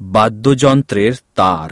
বাদ্যযন্ত্রের তার।